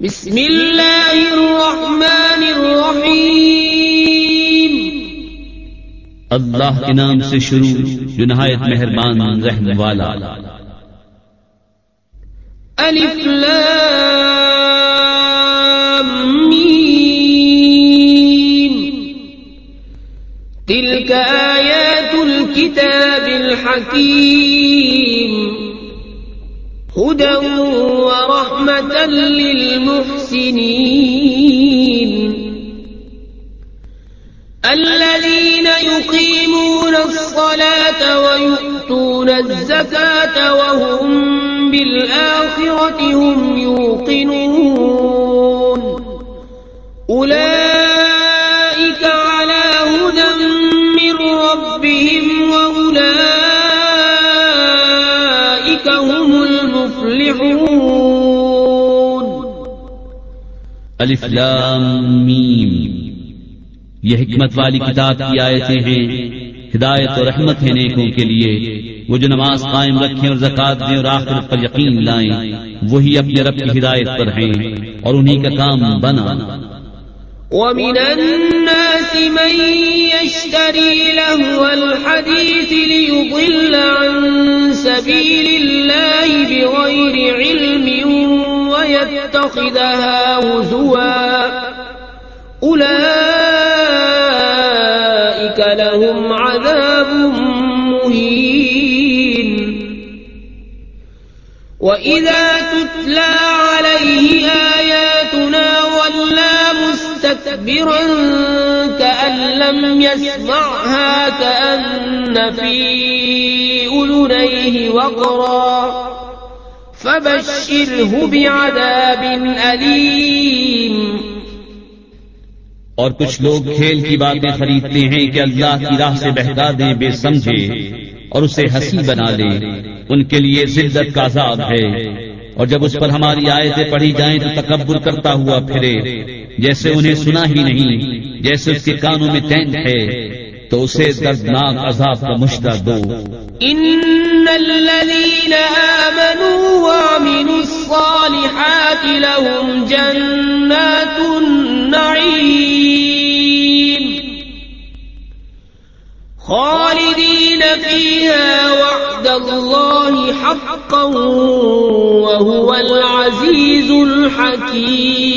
بسم اللہ الرحمن الرحیم اللہ کے نام سے شروع جو نہایت مہربان رحم والا. الف لام میم. تلك آیات الكتاب الحکیم ورحمة للمحسنين الذين يقيمون الصلاة ويؤتون الزكاة وهم بالآخرة هم يوقنون أولئك الف لام میم۔ یہ حکمت والی کتاب کی آیتیں ہیں۔ ہدایت اور رحمت ہے نیکوں کے لیے۔ وہ جو نماز قائم رکھیں اور زکات دیں اور آخرت پر یقین لائیں، وہی اپنے رب کی ہدایت پر ہیں اور انہی کا کام بنا۔ ومن الناس من يشتري لهو الحديث ليضل عن سبيل الله بغير علم ويتخذها هزوا. أولئك لهم عذاب مهين. وإذا تتلى عليه آياتنا ولا مستكبرا كأن لم يسمعها كأن في أذنيه وقرا فبشره بعذاب أليم. اور کچھ لوگ کھیل کی باتیں خریدتے ہیں کہ اللہ کی راہ سے بہکا دیں بے سمجھے اور اسے ہنسی بنا لیں ان کے لیے ذلت کا عذاب ہے۔ اور جب اس پر ہماری آیتیں پڑھی جائیں تو تکبر کرتا ہوا پھرے، جیسے انہیں سنا ہی نہیں، جیسے اس کے کانوں میں ٹینک ہے۔ تو اسے دردناک عذاب کا مشتہ دو۔ إن الذين آمنوا وعملوا الصالحات لهم جنات النعيم خالدين فيها وعد الله حقا وهو العزيز الحكيم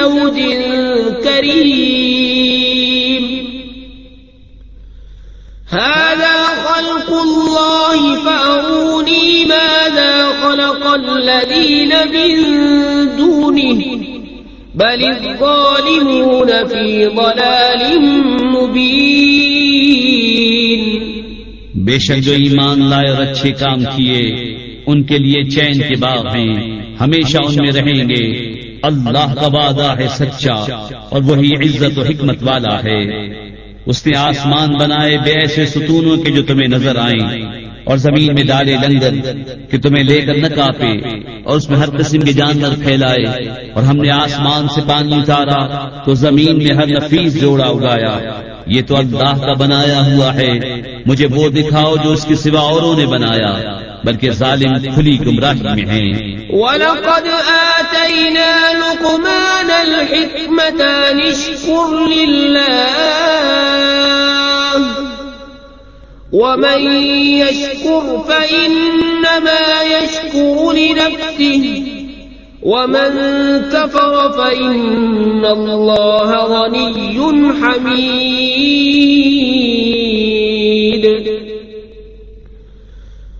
زوج كريم. هذا خلق الله فأروني ماذا خلق الذين من دونه. بل الظالمون في ضلال مبين. بے شک جو ایمان لائے اور اچھے کام کیے، ان کے لیے چین کے باغ ہیں، ہمیشہ ان میں رہیں گے۔ اللہ کا وعدہ ہے سچا اور وہی عزت و حکمت والا ہے۔ اس نے آسمان بنائے بے ایسے ستونوں کے جو تمہیں نظر آئیں اور زمین میں ڈالے لنگر کہ تمہیں لے کر نہ کاپے اور اس میں ہر قسم کے جانور پھیلائے اور ہم نے آسمان سے پانی اتارا تو زمین میں ہر نفیس جوڑا اگایا۔ یہ تو اللہ کا بنایا ہوا ہے۔ مجھے وہ دکھاؤ جو اس کے سوا اوروں نے بنایا۔ بلکہ ظالم کھلی گمراہی میں ہیں۔ ولقد آتينا لقمان الحكمة نشكر لله ومن يشكر فإنما يشكر لنفسه ومن كفر فإن الله غني حميد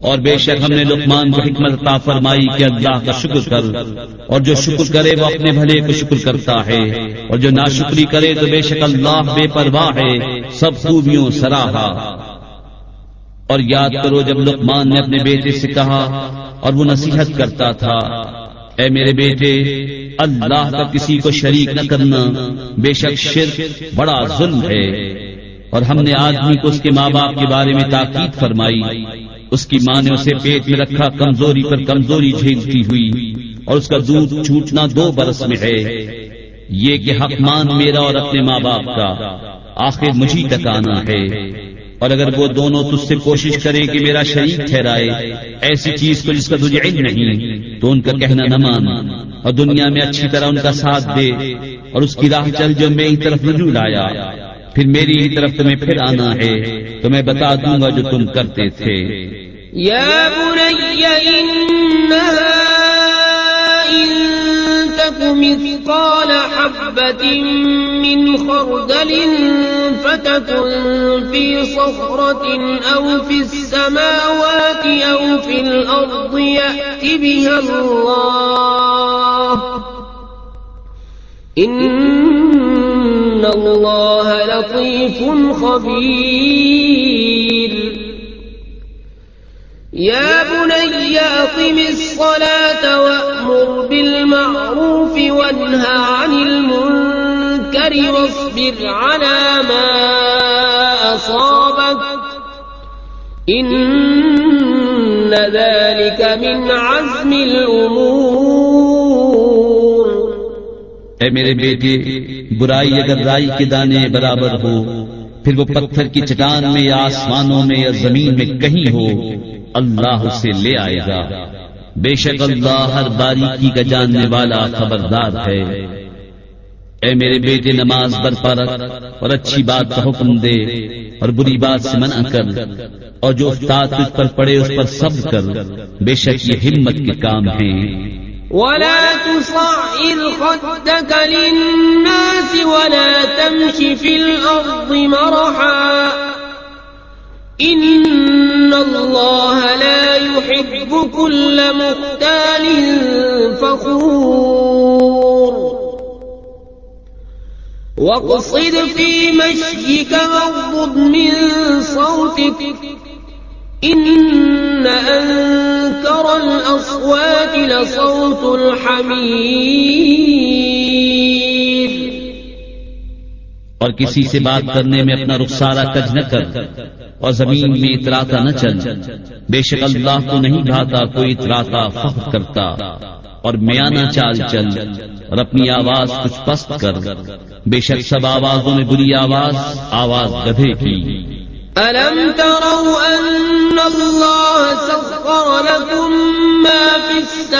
اور بے شک ہم نے لقمان کو حکمت عطا فرمائی کہ اللہ کا شکر کر اور جو شکر کرے وہ اپنے بھلے کو شکر کرتا ہے اور جو ناشکری کرے تو بے شک اللہ بے پرواہ ہے، سب خوبیوں سراہا۔ اور یاد کرو جب لقمان نے اپنے بیٹے سے کہا اور وہ نصیحت کرتا تھا، اے میرے بیٹے، اللہ کا کسی کو شریک نہ کرنا بے شک شرک بڑا ظلم ہے۔ اور ہم نے آدمی کو اس کے ماں باپ کے بارے میں تاکید فرمائی۔ اس کی ماں نے اسے پیٹ میں رکھا، کمزوری پر کمزوری جھیلتی ہوئی اور اس کا دودھ چھوٹنا دو برس میں ہے۔ یہ کہ حق مان میرا اور اپنے ماں باپ کا آخر مجھے تک آنا ہے۔ اور اگر وہ دونوں تجھ سے کوشش کرے کہ میرا شریک ٹھہرائے، ایسی چیز کو جس کا تجھے علم نہیں، تو ان کا کہنا نہ مان۔ اور دنیا میں اچھی طرح ان کا ساتھ دے۔ اور اس کی راہ چل جو میری طرف رجوع لایا۔ پھر میری ہی طرف تمہیں پھر آنا ہے تو میں بتا دوں گا جو تم کرتے تھے۔ يا بني إنها إن تك مثقال حبة من خردل فتكن في صخرة أو في السماوات أو في الأرض يأت بها الله إن الله لطيف خبير يا بني أقم الصلاة وأمر بالمعروف وانهى عن المنكر واصبر على ما أصابك إن ذلك من عزم الأمور اے میرے بیٹے، برائی اگر رائی کے دانے برابر ہو، پھر وہ پتھر کی چٹان میں یا آسمانوں میں یا زمین میں کہیں ہو، اللہ اسے لے آئے گا۔ بے شک اللہ ہر باریکی کا جاننے والا خبردار ہے۔ اے میرے بیٹے، نماز برپا رکھ اور اچھی بات کا حکم دے اور بری بات سے منع کر اور جو استاد تجھ پر پڑے اس پر صبر کر۔ بے شک یہ ہمت کے کام ہیں۔ ولا تصعر خدك للناس ولا تمش في الأرض مرحا. إن الله لا يحب كل مختال فخور. واقصد في مشيك واغضض من صوتك. إن أنت أنكر الأصوات لصوت الحمير اور کسی سے بات کرنے میں اپنا رخسارا کج نہ کر اور زمین میں اتراتا نہ چل۔ بے شک اللہ کو نہیں بھاتا کوئی اتراتا فخر کرتا۔ اور میانہ چال چل اور اپنی آواز کچھ پست کر۔ بے شک سب آوازوں میں بری آواز آواز گدھے کی۔ ألم تروا أن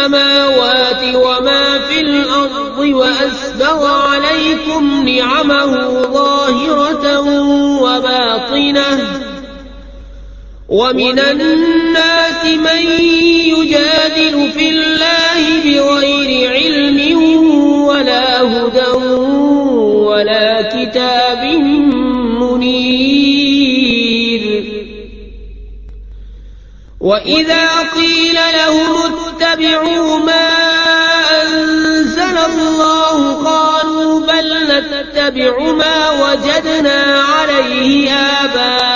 السماوات وما في الأرض وأسبغ عليكم نعمه ظاهرة وباطنة ومن الناس من يجادل في الله بغير علم ولا هدى ولا كتاب منير وإذا قيل لهم اتبعوا ما أنزل الله. قالوا بل نتبع ما وجدنا عليه آباءنا.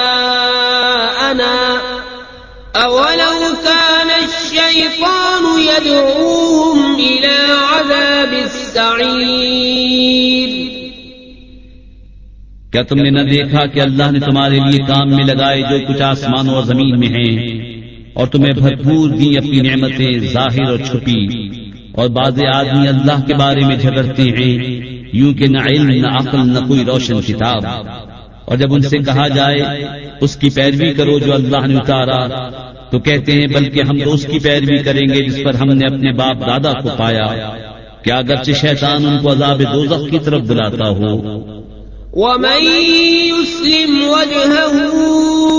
أولو كان الشيطان يدعوهم إلى عذاب السعير. کیا تم نے نہ دیکھا کہ اللہ نے تمہارے لیے کام میں لگائے جو کچھ آسمان اور زمین میں ہیں؟ اور تمہیں بھرپور دی اپنی نعمتیں ظاہر اور چھپی اور بعض آدمی اللہ کے بارے میں جھگڑتے ہیں، یوں کہ نہ علم، نہ عقل، نہ کوئی روشن کتاب۔ اور جب ان سے کہا جائے، اس کی پیروی کرو جو اللہ نے اتارا، تو کہتے ہیں، بلکہ ہم تو اس کی پیروی کریں گے جس پر ہم نے اپنے باپ دادا کو پایا کیا اگرچہ شیطان ان کو عذاب دوزخ کی طرف بلاتا ہو۔ ومن يسلم وجهه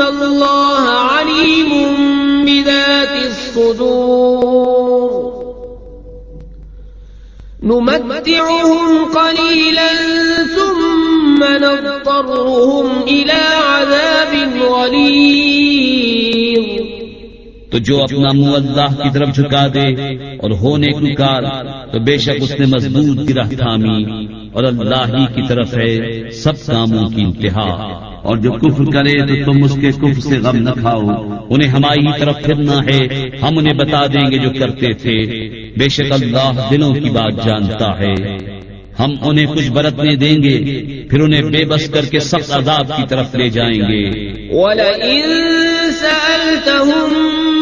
الله عليم بذات الصدور نمتعهم قليلا ثم نضطرهم إلى عذاب غليظ تو جو اپنا منہ اللہ کی طرف جھکا دے اور ہونے کو کار تو بے شک اس نے مضبوط گرہ تھامی اور اللہ ہی کی طرف ہے سب کاموں کی انتہا۔ اور جو کفر کرے تو تم اس کے کفر سے غم نہ کھاؤ۔ انہیں ہماری طرف پھرنا ہے۔ ہم انہیں بتا دیں گے جو کرتے تھے۔ بے شک اللہ دلوں کی بات جانتا ہے۔ ہم انہیں کچھ برتنے دیں گے۔ پھر انہیں بے بس کر کے سخت عذاب کی طرف لے جائیں گے۔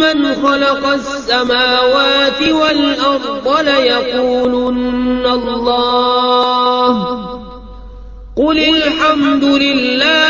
من خلق السماوات والأرض ليقولن الله قل الحمد لله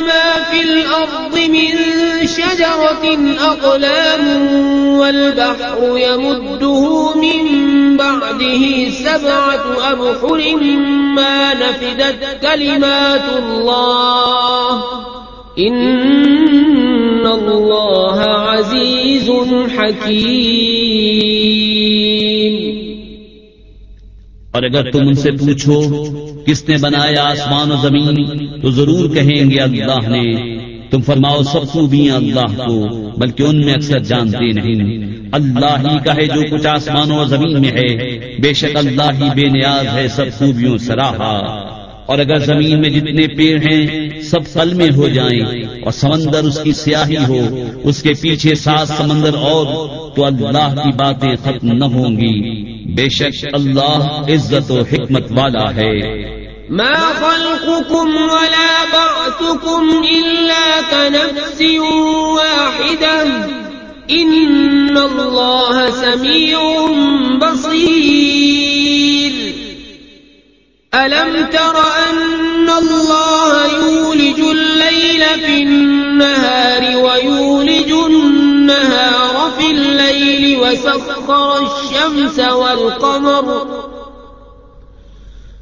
ما في الأرض من شجرة أقلام والبحر يمده من بعده سبعة أبحر ما نفدت كلمات الله إن الله عزيز حكيم اور اگر تم ان سے پوچھو کس نے بنایا آسمان و زمین تو ضرور کہیں گے اللہ نے، تم فرماؤ سب خوبیاں اللہ کو، بلکہ ان میں اکثر جانتے نہیں۔ اللہ ہی کا ہے جو کچھ آسمان و زمین میں ہے۔ بے شک اللہ ہی بے نیاز ہے سب خوبیوں سراہا۔ اور اگر زمین میں جتنے پیڑ ہیں، سب پل میں ہو جائیں اور سمندر اس کی سیاہی ہو، اس کے پیچھے سات سمندر اور، تو اللہ کی باتیں ختم نہ ہوں گی۔ بے شک اللہ عزت و حکمت والا ہے۔ ما خلقكم ولا بعثكم إلا كنفس واحدة. إن الله سميع بصير. ألم تر أن الله يولج الليل في النهار ويولج النهار في الليل وسخر الشمس والقمر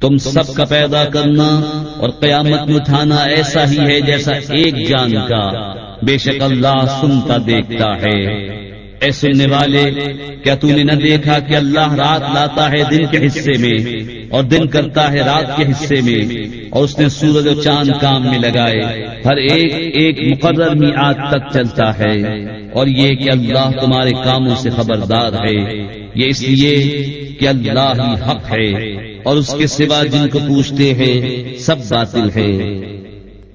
تم سب کا پیدا کرنا اور قیامت میں اٹھانا ایسا ہی ہے جیسا ایک جان کا۔ بے شک اللہ سنتا دیکھتا ہے۔ اے سننے والے، کیا تو نے نہ دیکھا کہ اللہ رات لاتا ہے دن کے حصے میں اور دن کرتا ہے رات کے حصے میں اور اس نے سورج و چاند کام میں لگائے۔ ہر ایک ایک مقرر میں آج تک چلتا ہے۔ اور یہ کہ اللہ تمہارے کاموں سے خبردار ہے۔ یہ اس لیے کہ اللہ ہی حق ہے۔ اور اس کے سوا جن کو پوچھتے ہیں، سب باطل ہے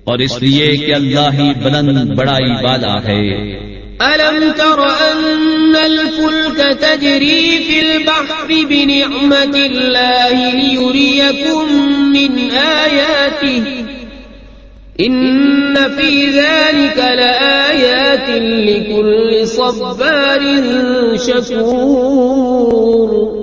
اور اس لیے کہ اللہ ہی بلند بڑائی والا ہے۔ ألم تر أن الفلك تجري في البحر بنعمة الله ليريكم من آياته إن في ذلك لآيات لكل صبار شكور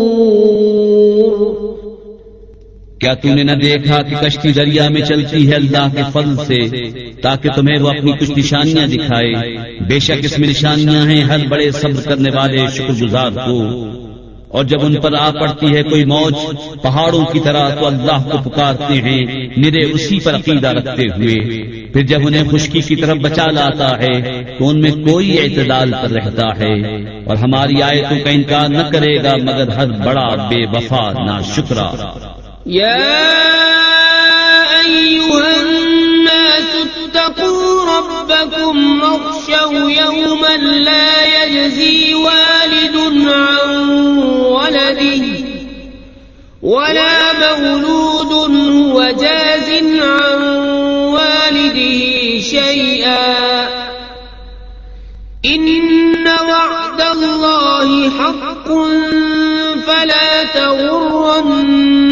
کیا تم نے نہ دیکھا کہ کشتی دریا میں چلتی ہے اللہ کے فضل سے تاکہ تمہیں وہ اپنی کچھ نشانیاں دکھائے؟ بے شک اس میں نشانیاں ہیں ہر بڑے صبر کرنے والے شکر گزار کو۔ اور جب ان پر آ پڑتی ہے کوئی موج پہاڑوں کی طرح تو اللہ کو پکارتے ہیں نرے اسی پر عقیدہ رکھتے ہوئے۔ پھر جب انہیں خشکی کی طرف بچا لاتا ہے تو ان میں کوئی اعتدال پر رہتا ہے اور ہماری آیتوں کا انکار نہ کرے گا مگر ہر بڑا بے وفا نہ شکرا يا أيها الناس اتقوا ربكم واخشوا يوما لا يجزي والد عن ولده ولا مولود هو جاز عن والده شيئا إن وعد الله حق فلا تغرن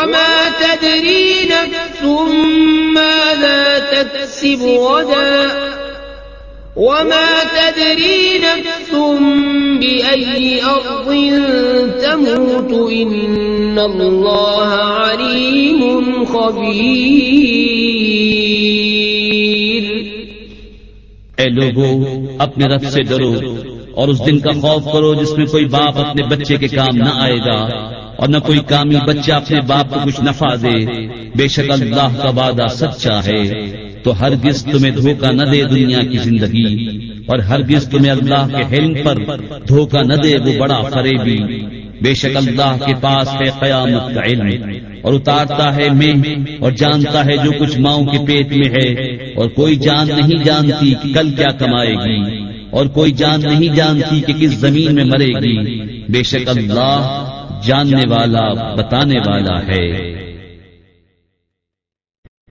وما تدري نفس ماذا تكسب غدا. وما تدري نفس بأي أرض تموت. إن الله عليم خبير. اے لوگو اپنے رب سے ڈرو اور اس دن کا خوف کرو جس میں کوئی باپ اپنے بچے کے کام نہ آئے گا۔ اور نہ کوئی کامی بچہ اپنے باپ کو کچھ نفع دے۔ بے شک اللہ کا وعدہ سچا ہے۔ تو ہرگز تمہیں دھوکہ نہ دے دنیا کی زندگی۔ اور ہرگز تمہیں اللہ کے حلم پر دھوکہ نہ دے وہ بڑا فریبی۔ بے شک اللہ کے پاس ہے قیامت کا علم۔ اور اتارتا ہے میں اور جانتا ہے جو کچھ ماؤں کے پیٹ میں ہے۔ اور کوئی جان نہیں جانتی کہ کل کیا کمائے گی۔ اور کوئی جان نہیں جانتی کہ کس زمین میں مرے گی۔ بے شک اللہ جاننے والا بتانے والا ہے۔